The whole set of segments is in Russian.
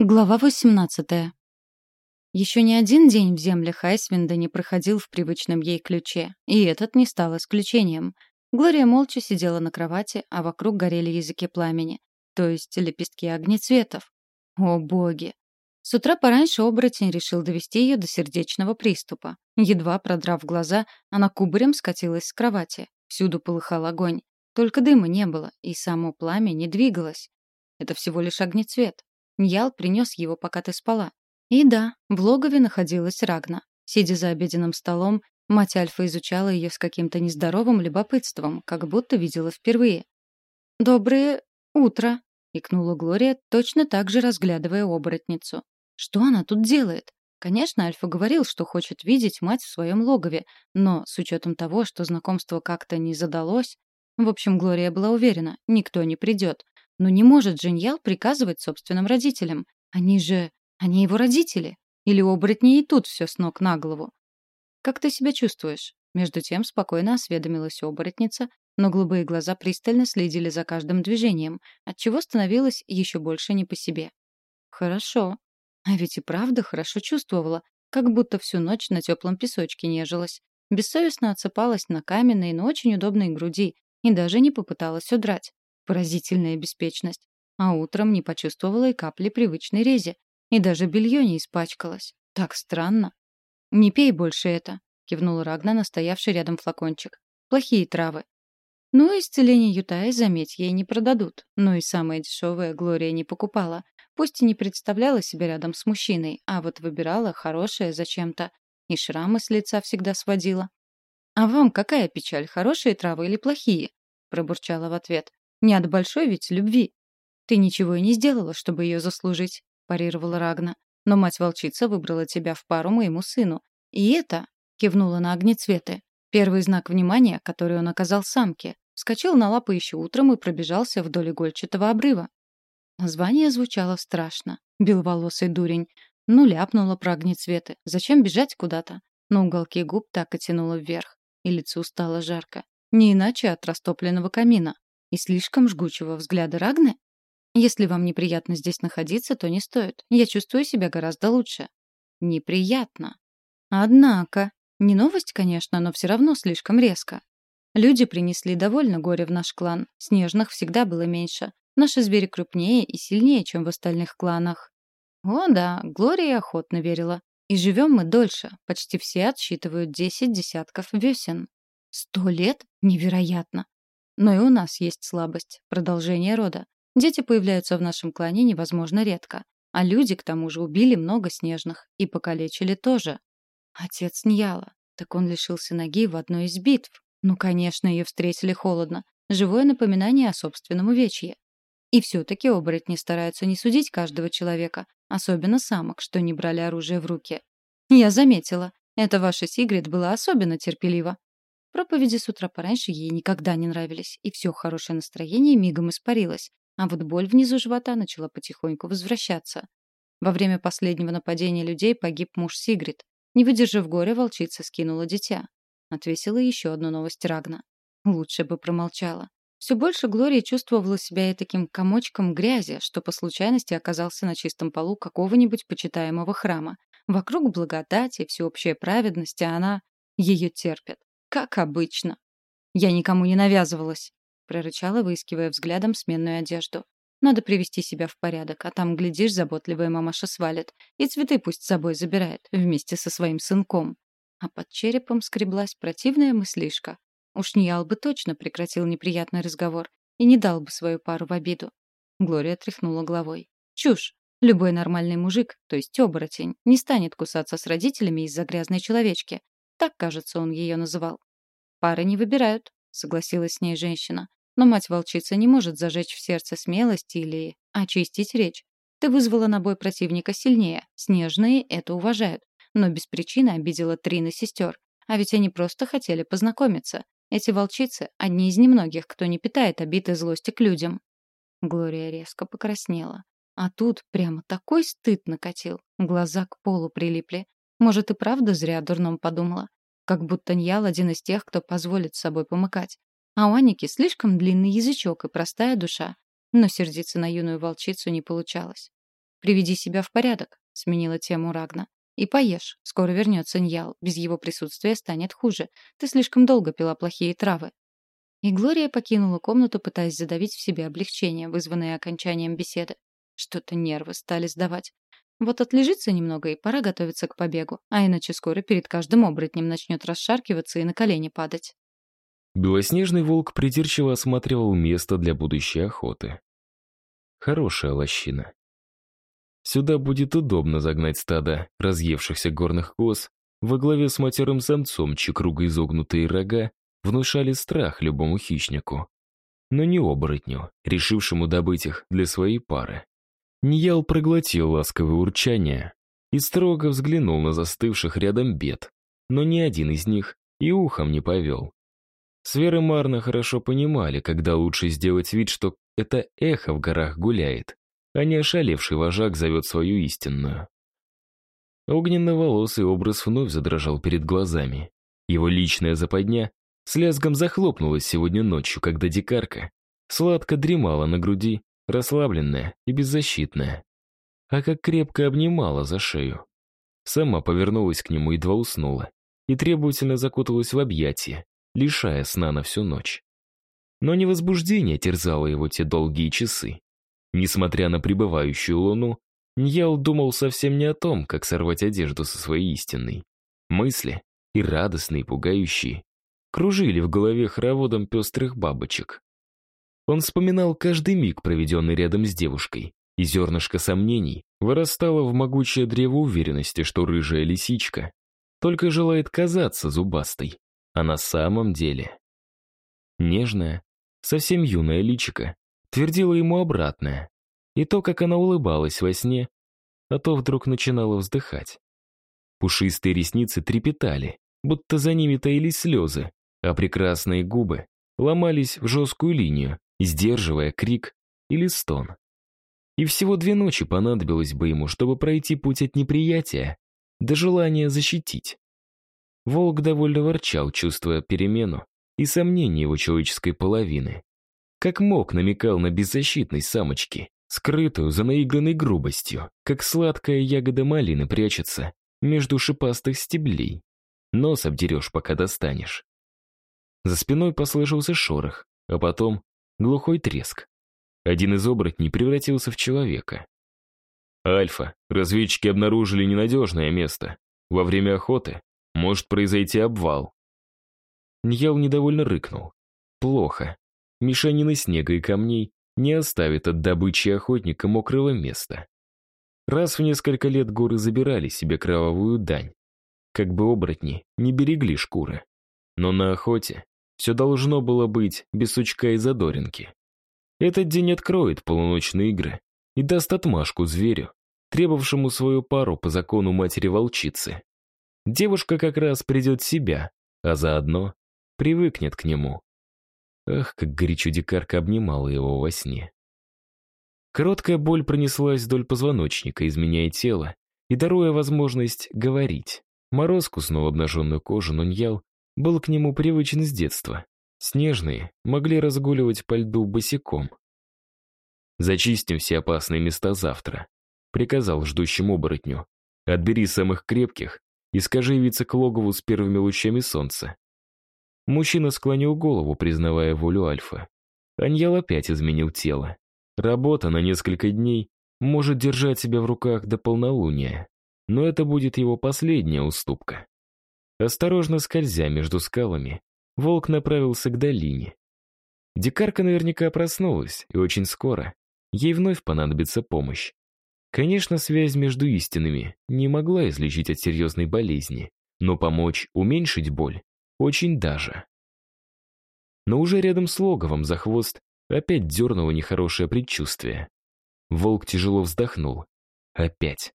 Глава 18. Еще ни один день в землях Айсвинда не проходил в привычном ей ключе, и этот не стал исключением. Глория молча сидела на кровати, а вокруг горели языки пламени, то есть лепестки огнецветов. О боги! С утра пораньше оборотень решил довести ее до сердечного приступа. Едва продрав глаза, она кубарем скатилась с кровати. Всюду полыхал огонь. Только дыма не было, и само пламя не двигалось. Это всего лишь огнецвет, Ньял принес его, пока ты спала. И да, в логове находилась Рагна. Сидя за обеденным столом, мать Альфа изучала ее с каким-то нездоровым любопытством, как будто видела впервые. «Доброе утро», — икнула Глория, точно так же разглядывая оборотницу. «Что она тут делает?» Конечно, Альфа говорил, что хочет видеть мать в своем логове, но с учетом того, что знакомство как-то не задалось... В общем, Глория была уверена, никто не придет, но не может Джиньял приказывать собственным родителям. Они же... они его родители. Или оборотни и тут все с ног на голову. «Как ты себя чувствуешь?» Между тем спокойно осведомилась оборотница, но голубые глаза пристально следили за каждым движением, отчего становилось еще больше не по себе. «Хорошо. А ведь и правда хорошо чувствовала, как будто всю ночь на теплом песочке нежилась. Бессовестно отсыпалась на каменной, но очень удобной груди и даже не попыталась удрать. Поразительная беспечность. А утром не почувствовала и капли привычной рези. И даже белье не испачкалось. Так странно. «Не пей больше это», — кивнула Рагна, настоявший рядом флакончик. «Плохие травы». Ну, исцеление Ютаи, заметь, ей не продадут. Но и самое дешевое Глория не покупала. Пусть и не представляла себя рядом с мужчиной, а вот выбирала хорошее зачем-то. И шрамы с лица всегда сводила. «А вам какая печаль, хорошие травы или плохие?» пробурчала в ответ. Не от большой ведь любви. Ты ничего и не сделала, чтобы ее заслужить, парировала Рагна. Но мать-волчица выбрала тебя в пару моему сыну. И это, кивнула на огнецветы, первый знак внимания, который он оказал самке. Вскочил на лапы еще утром и пробежался вдоль игольчатого обрыва. Название звучало страшно. Беловолосый дурень. Ну, ляпнула про огнецветы. Зачем бежать куда-то? Но уголки губ так и тянуло вверх. И лицу стало жарко. Не иначе от растопленного камина и слишком жгучего взгляда Рагны? Если вам неприятно здесь находиться, то не стоит. Я чувствую себя гораздо лучше. Неприятно. Однако, не новость, конечно, но все равно слишком резко. Люди принесли довольно горе в наш клан. Снежных всегда было меньше. Наши звери крупнее и сильнее, чем в остальных кланах. О да, Глория охотно верила. И живем мы дольше. Почти все отсчитывают десять десятков весен. Сто лет? Невероятно. Но и у нас есть слабость — продолжение рода. Дети появляются в нашем клане невозможно редко. А люди, к тому же, убили много снежных. И покалечили тоже. Отец Ньяла. Так он лишился ноги в одной из битв. Ну, конечно, ее встретили холодно. Живое напоминание о собственном увечье. И все-таки оборотни стараются не судить каждого человека, особенно самок, что не брали оружие в руки. Я заметила, эта ваша Сигрид была особенно терпелива. Проповеди с утра пораньше ей никогда не нравились, и все хорошее настроение мигом испарилось, а вот боль внизу живота начала потихоньку возвращаться. Во время последнего нападения людей погиб муж Сигрид. Не выдержав горя, волчица скинула дитя. Отвесила еще одну новость Рагна. Лучше бы промолчала. Все больше Глория чувствовала себя и таким комочком грязи, что по случайности оказался на чистом полу какого-нибудь почитаемого храма. Вокруг благодати, всеобщая праведность, а она ее терпит. Как обычно. Я никому не навязывалась, прорычала, выискивая взглядом сменную одежду. Надо привести себя в порядок, а там, глядишь, заботливая мамаша свалит. И цветы пусть с собой забирает, вместе со своим сынком. А под черепом скреблась противная мыслишка. Уж Ниял бы точно прекратил неприятный разговор и не дал бы свою пару в обиду. Глория тряхнула головой. Чушь. Любой нормальный мужик, то есть оборотень, не станет кусаться с родителями из-за грязной человечки. Так, кажется, он ее называл. «Пары не выбирают», — согласилась с ней женщина. «Но мать-волчица не может зажечь в сердце смелость или очистить речь. Ты вызвала на бой противника сильнее. Снежные это уважают. Но без причины обидела Трина сестер. А ведь они просто хотели познакомиться. Эти волчицы — одни из немногих, кто не питает обид и злости к людям». Глория резко покраснела. А тут прямо такой стыд накатил. Глаза к полу прилипли. Может, и правда зря о дурном подумала. Как будто Ньял один из тех, кто позволит с собой помыкать. А у Аники слишком длинный язычок и простая душа. Но сердиться на юную волчицу не получалось. приведи себя в порядок», — сменила тему Рагна. «И поешь. Скоро вернется Ньял. Без его присутствия станет хуже. Ты слишком долго пила плохие травы». И Глория покинула комнату, пытаясь задавить в себе облегчение, вызванное окончанием беседы. Что-то нервы стали сдавать. Вот отлежится немного и пора готовиться к побегу, а иначе скоро перед каждым оборотнем начнет расшаркиваться и на колени падать. Белоснежный волк придирчиво осматривал место для будущей охоты. Хорошая лощина. Сюда будет удобно загнать стадо разъевшихся горных коз во главе с матерым самцом, чьи круго изогнутые рога внушали страх любому хищнику. Но не оборотню, решившему добыть их для своей пары. Ниял проглотил ласковое урчание и строго взглянул на застывших рядом бед, но ни один из них и ухом не повел. Свер и Марна хорошо понимали, когда лучше сделать вид, что это эхо в горах гуляет, а не ошалевший вожак зовет свою истинную. Огненно-волосый образ вновь задрожал перед глазами. Его личная западня с лязгом захлопнулась сегодня ночью, когда дикарка сладко дремала на груди расслабленная и беззащитная. А как крепко обнимала за шею. Сама повернулась к нему, едва уснула, и требовательно закуталась в объятия, лишая сна на всю ночь. Но не возбуждение терзало его те долгие часы. Несмотря на пребывающую луну, Ньял думал совсем не о том, как сорвать одежду со своей истинной. Мысли, и радостные, и пугающие, кружили в голове хороводом пестрых бабочек. Он вспоминал каждый миг, проведенный рядом с девушкой, и зернышко сомнений вырастало в могучее древо уверенности, что рыжая лисичка только желает казаться зубастой, а на самом деле... Нежная, совсем юная личика твердила ему обратное, и то, как она улыбалась во сне, а то вдруг начинала вздыхать. Пушистые ресницы трепетали, будто за ними таились слезы, а прекрасные губы ломались в жесткую линию, сдерживая крик или стон. И всего две ночи понадобилось бы ему, чтобы пройти путь от неприятия до желания защитить. Волк довольно ворчал, чувствуя перемену и сомнение его человеческой половины. Как мог, намекал на беззащитность самочки, скрытую за наигранной грубостью, как сладкая ягода малины прячется между шипастых стеблей. Нос обдерешь, пока достанешь. За спиной послышался шорох, а потом глухой треск. Один из оборотней превратился в человека. «Альфа, разведчики обнаружили ненадежное место. Во время охоты может произойти обвал». Ньял недовольно рыкнул. «Плохо. Мешанины снега и камней не оставит от добычи охотника мокрого места. Раз в несколько лет горы забирали себе кровавую дань. Как бы оборотни не берегли шкуры. Но на охоте все должно было быть без сучка и задоринки. Этот день откроет полуночные игры и даст отмашку зверю, требовавшему свою пару по закону матери-волчицы. Девушка как раз придет в себя, а заодно привыкнет к нему. Ах, как горячо дикарка обнимала его во сне. Короткая боль пронеслась вдоль позвоночника, изменяя тело и даруя возможность говорить. Мороз куснул обнаженную кожу, но Ньял был к нему привычен с детства. Снежные могли разгуливать по льду босиком. «Зачистим все опасные места завтра», — приказал ждущему оборотню. «Отбери самых крепких и скажи явиться к логову с первыми лучами солнца». Мужчина склонил голову, признавая волю Альфа. Аньял опять изменил тело. Работа на несколько дней может держать себя в руках до полнолуния, но это будет его последняя уступка. Осторожно скользя между скалами, волк направился к долине. Дикарка наверняка проснулась, и очень скоро ей вновь понадобится помощь. Конечно, связь между истинами не могла излечить от серьезной болезни, но помочь уменьшить боль очень даже. Но уже рядом с логовом за хвост опять дернуло нехорошее предчувствие. Волк тяжело вздохнул. Опять.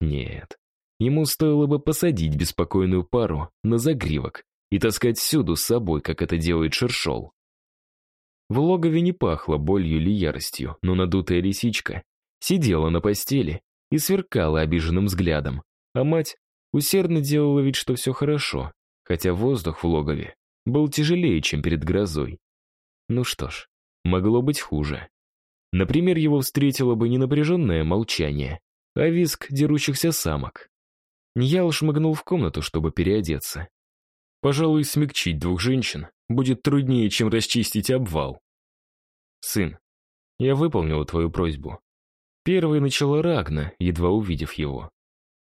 Нет, Ему стоило бы посадить беспокойную пару на загривок и таскать всюду с собой, как это делает Шершол. В логове не пахло болью или яростью, но надутая лисичка сидела на постели и сверкала обиженным взглядом, а мать усердно делала вид, что все хорошо, хотя воздух в логове был тяжелее, чем перед грозой. Ну что ж, могло быть хуже. Например, его встретило бы не напряженное молчание, а визг дерущихся самок. Ньял шмыгнул в комнату, чтобы переодеться. Пожалуй, смягчить двух женщин будет труднее, чем расчистить обвал. «Сын, я выполнила твою просьбу». Первой начала Рагна, едва увидев его.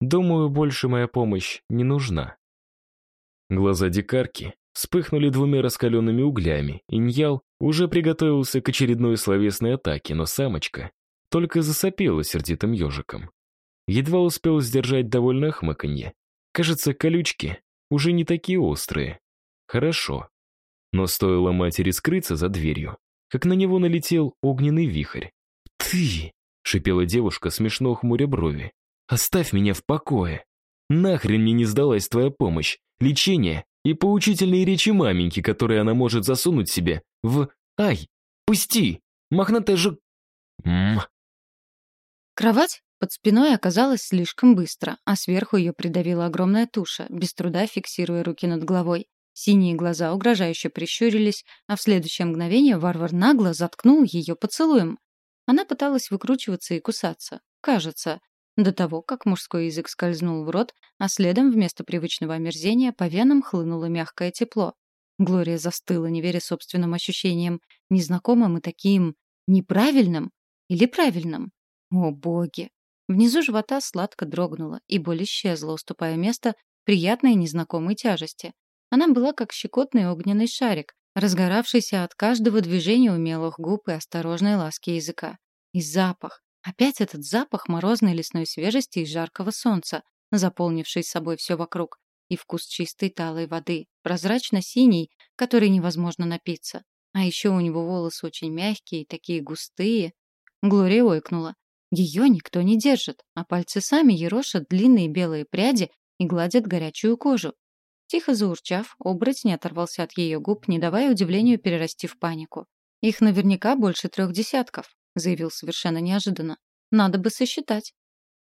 «Думаю, больше моя помощь не нужна». Глаза дикарки вспыхнули двумя раскаленными углями, и Ньял уже приготовился к очередной словесной атаке, но самочка только засопела сердитым ежиком. Едва успел сдержать довольное хмыканье. Кажется, колючки уже не такие острые. Хорошо. Но стоило матери скрыться за дверью, как на него налетел огненный вихрь. «Ты!» — шипела девушка, смешно хмуря брови. «Оставь меня в покое! Нахрен мне не сдалась твоя помощь, лечение и поучительные речи маменьки, которые она может засунуть себе в... Ай! Пусти! Мохнатая же... М Кровать под спиной оказалась слишком быстро, а сверху ее придавила огромная туша, без труда фиксируя руки над головой. Синие глаза угрожающе прищурились, а в следующее мгновение варвар нагло заткнул ее поцелуем. Она пыталась выкручиваться и кусаться. Кажется, до того, как мужской язык скользнул в рот, а следом вместо привычного омерзения по венам хлынуло мягкое тепло. Глория застыла, не веря собственным ощущениям, незнакомым и таким неправильным или правильным. О, боги! Внизу живота сладко дрогнуло, и боль исчезла, уступая место приятной незнакомой тяжести. Она была как щекотный огненный шарик, разгоравшийся от каждого движения умелых губ и осторожной ласки языка. И запах. Опять этот запах морозной лесной свежести и жаркого солнца, заполнивший собой все вокруг. И вкус чистой талой воды, прозрачно-синий, который невозможно напиться. А еще у него волосы очень мягкие, такие густые. Глория ойкнула. Ее никто не держит, а пальцы сами ерошат длинные белые пряди и гладят горячую кожу. Тихо заурчав, оборотень оторвался от ее губ, не давая удивлению перерасти в панику. «Их наверняка больше трех десятков», — заявил совершенно неожиданно. «Надо бы сосчитать».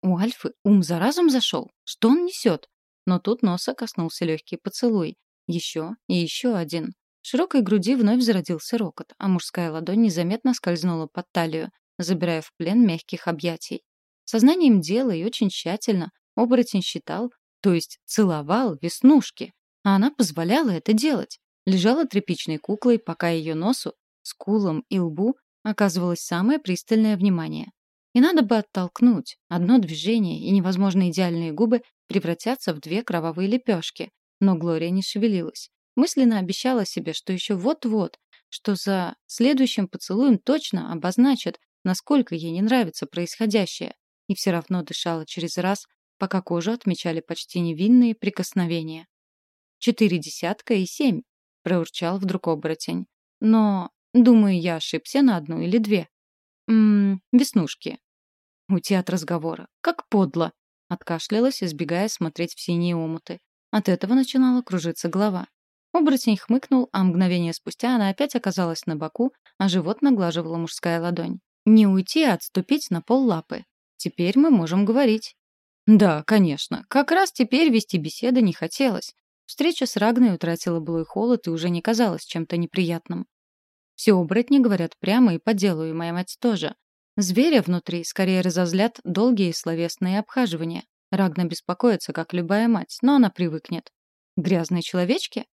У Альфы ум за разум зашел. Что он несет? Но тут носа коснулся легкий поцелуй. Еще и еще один. В широкой груди вновь зародился рокот, а мужская ладонь незаметно скользнула под талию, забирая в плен мягких объятий. Сознанием дела и очень тщательно оборотень считал, то есть целовал веснушки, а она позволяла это делать. Лежала тряпичной куклой, пока ее носу, скулам и лбу оказывалось самое пристальное внимание. И надо бы оттолкнуть. Одно движение, и невозможно идеальные губы превратятся в две кровавые лепешки. Но Глория не шевелилась. Мысленно обещала себе, что еще вот-вот, что за следующим поцелуем точно обозначит, насколько ей не нравится происходящее. И все равно дышала через раз, пока кожу отмечали почти невинные прикосновения. «Четыре десятка и семь», — проурчал вдруг оборотень. «Но, думаю, я ошибся на одну или две». «Ммм, веснушки». Уйти от разговора. Как подло. Откашлялась, избегая смотреть в синие омуты. От этого начинала кружиться голова. Оборотень хмыкнул, а мгновение спустя она опять оказалась на боку, а живот наглаживала мужская ладонь. Не уйти, а отступить на пол лапы. Теперь мы можем говорить. Да, конечно. Как раз теперь вести беседы не хотелось. Встреча с Рагной утратила былой холод и уже не казалась чем-то неприятным. Все оборотни говорят прямо и по делу, и моя мать тоже. Зверя внутри скорее разозлят долгие словесные обхаживания. Рагна беспокоится, как любая мать, но она привыкнет. «Грязные человечки?»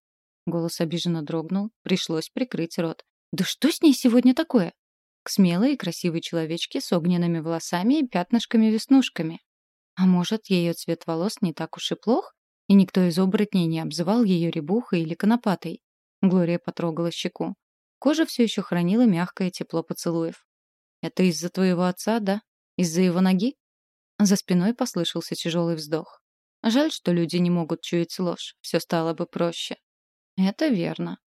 Голос обиженно дрогнул, пришлось прикрыть рот. «Да что с ней сегодня такое?» К смелой и красивой человечке с огненными волосами и пятнышками-веснушками. А может, ее цвет волос не так уж и плох? И никто из оборотней не обзывал ее ребухой или конопатой. Глория потрогала щеку. Кожа все еще хранила мягкое тепло поцелуев. «Это из-за твоего отца, да? Из-за его ноги?» За спиной послышался тяжелый вздох. Жаль, что люди не могут чуять ложь. Все стало бы проще. Это верно.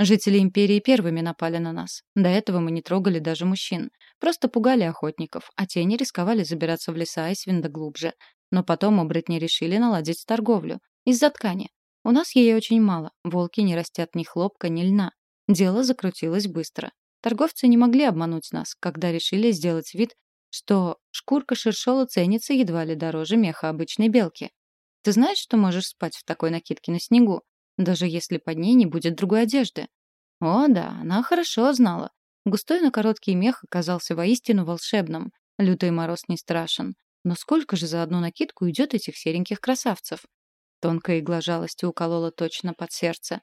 Жители империи первыми напали на нас. До этого мы не трогали даже мужчин. Просто пугали охотников, а те не рисковали забираться в леса и свинда глубже. Но потом оборотни решили наладить торговлю. Из-за ткани. У нас ее очень мало. Волки не растят ни хлопка, ни льна. Дело закрутилось быстро. Торговцы не могли обмануть нас, когда решили сделать вид, что шкурка шершола ценится едва ли дороже меха обычной белки. Ты знаешь, что можешь спать в такой накидке на снегу? Даже если под ней не будет другой одежды. О, да, она хорошо знала. Густой, но короткий мех оказался воистину волшебным. Лютый мороз не страшен. Но сколько же за одну накидку идет этих сереньких красавцев? Тонкая игла жалости уколола точно под сердце.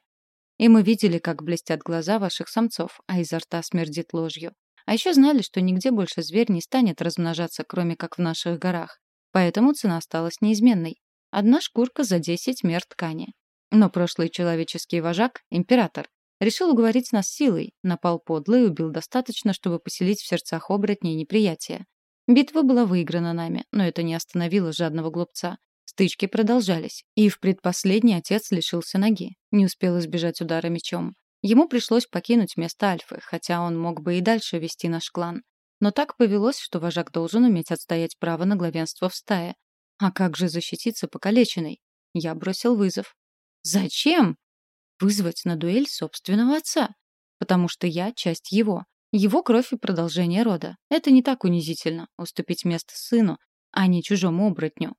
И мы видели, как блестят глаза ваших самцов, а изо рта смердит ложью. А еще знали, что нигде больше зверь не станет размножаться, кроме как в наших горах. Поэтому цена осталась неизменной. Одна шкурка за 10 мер ткани. Но прошлый человеческий вожак, император, решил уговорить нас силой, напал подло и убил достаточно, чтобы поселить в сердцах оборотней неприятие. Битва была выиграна нами, но это не остановило жадного глупца. Стычки продолжались, и в предпоследний отец лишился ноги, не успел избежать удара мечом. Ему пришлось покинуть место Альфы, хотя он мог бы и дальше вести наш клан. Но так повелось, что вожак должен уметь отстоять право на главенство в стае. А как же защититься покалеченной? Я бросил вызов. Зачем? Вызвать на дуэль собственного отца. Потому что я часть его. Его кровь и продолжение рода. Это не так унизительно — уступить место сыну, а не чужому оборотню.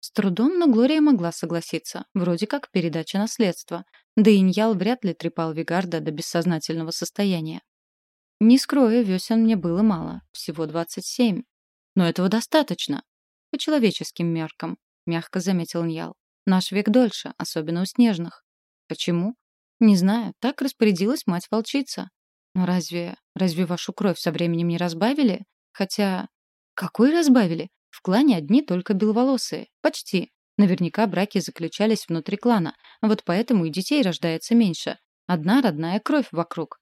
С трудом, но Глория могла согласиться. Вроде как передача наследства. Да и Ньял вряд ли трепал Вигарда до бессознательного состояния. Не скрою, весен мне было мало, всего двадцать семь. Но этого достаточно. По человеческим меркам, мягко заметил Ньял. Наш век дольше, особенно у снежных. Почему? Не знаю, так распорядилась мать-волчица. Но разве... разве вашу кровь со временем не разбавили? Хотя... Какой разбавили? В клане одни только беловолосые. Почти. Наверняка браки заключались внутри клана. Вот поэтому и детей рождается меньше. Одна родная кровь вокруг.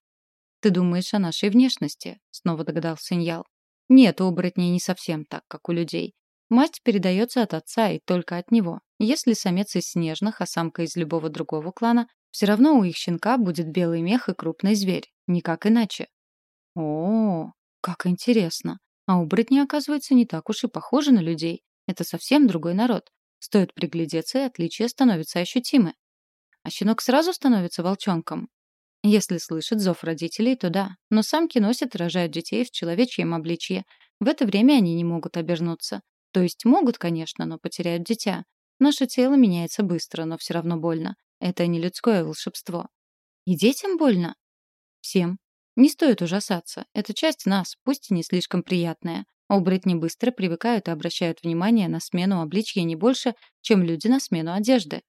«Ты думаешь о нашей внешности?» — снова догадался Иньял. «Нет, у оборотней не совсем так, как у людей. Масть передается от отца и только от него. Если самец из снежных, а самка из любого другого клана, все равно у их щенка будет белый мех и крупный зверь. Никак иначе». -о как интересно. А оборотни, оказывается, не так уж и похожи на людей. Это совсем другой народ. Стоит приглядеться, и отличия становятся ощутимы. А щенок сразу становится волчонком. Если слышит зов родителей, то да, но самки носят и рожают детей в человечьем обличье. В это время они не могут обернуться. То есть могут, конечно, но потеряют дитя. Наше тело меняется быстро, но все равно больно. Это не людское волшебство. И детям больно? Всем. Не стоит ужасаться. Это часть нас, пусть и не слишком приятная. Оборотни быстро привыкают и обращают внимание на смену обличья не больше, чем люди на смену одежды.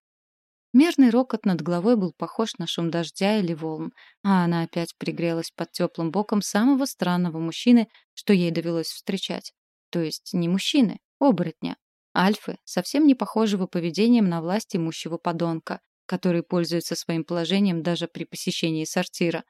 Мерный рокот над головой был похож на шум дождя или волн, а она опять пригрелась под теплым боком самого странного мужчины, что ей довелось встречать. То есть не мужчины, оборотня. Альфы, совсем не похожего поведением на власть имущего подонка, который пользуется своим положением даже при посещении сортира.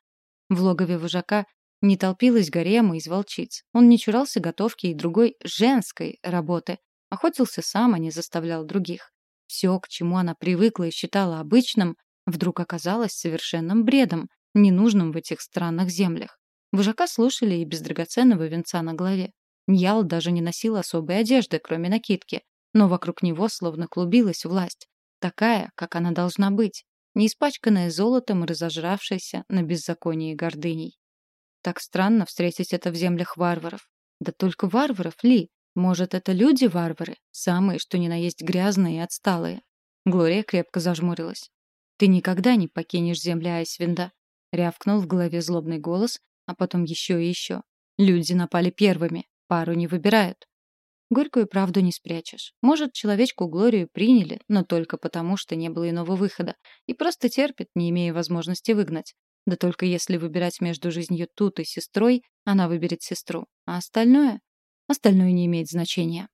В логове вожака не толпилась гарема из волчиц. Он не чурался готовки и другой женской работы. Охотился сам, а не заставлял других. Все, к чему она привыкла и считала обычным, вдруг оказалось совершенным бредом, ненужным в этих странных землях. Вожака слушали и без драгоценного венца на голове. Ньял даже не носил особой одежды, кроме накидки, но вокруг него словно клубилась власть. Такая, как она должна быть, не испачканная золотом и разожравшаяся на беззаконии гордыней. Так странно встретить это в землях варваров. Да только варваров ли? Может, это люди-варвары, самые, что ни на есть грязные и отсталые. Глория крепко зажмурилась. «Ты никогда не покинешь земли Айсвинда», — рявкнул в голове злобный голос, а потом еще и еще. «Люди напали первыми, пару не выбирают». Горькую правду не спрячешь. Может, человечку Глорию приняли, но только потому, что не было иного выхода, и просто терпит, не имея возможности выгнать. Да только если выбирать между жизнью тут и сестрой, она выберет сестру, а остальное Остальное не имеет значения.